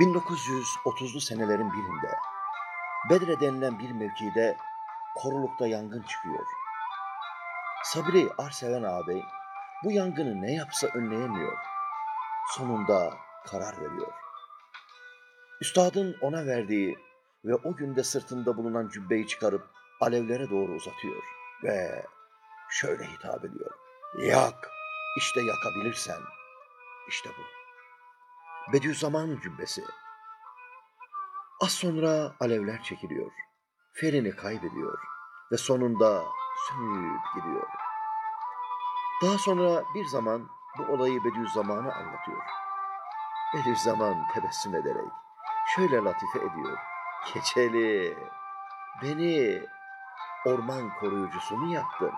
1930'lu senelerin birinde Bedre denilen bir mevkide korulukta yangın çıkıyor. Sabri Arseven ağabey bu yangını ne yapsa önleyemiyor. Sonunda karar veriyor. Üstadın ona verdiği ve o günde sırtında bulunan cübbeyi çıkarıp alevlere doğru uzatıyor ve şöyle hitap ediyor. Yak, işte yakabilirsen. İşte bu. Bediüzzaman cübbesi. Az sonra alevler çekiliyor. Ferini kaybediyor ve sonunda sönüp gidiyor. Daha sonra bir zaman bu olayı Bediüzzaman'a anlatıyor. Bediüzzaman tebessüm ederek şöyle latife ediyor. Keçeli, beni orman koruyucusu mu yaptın?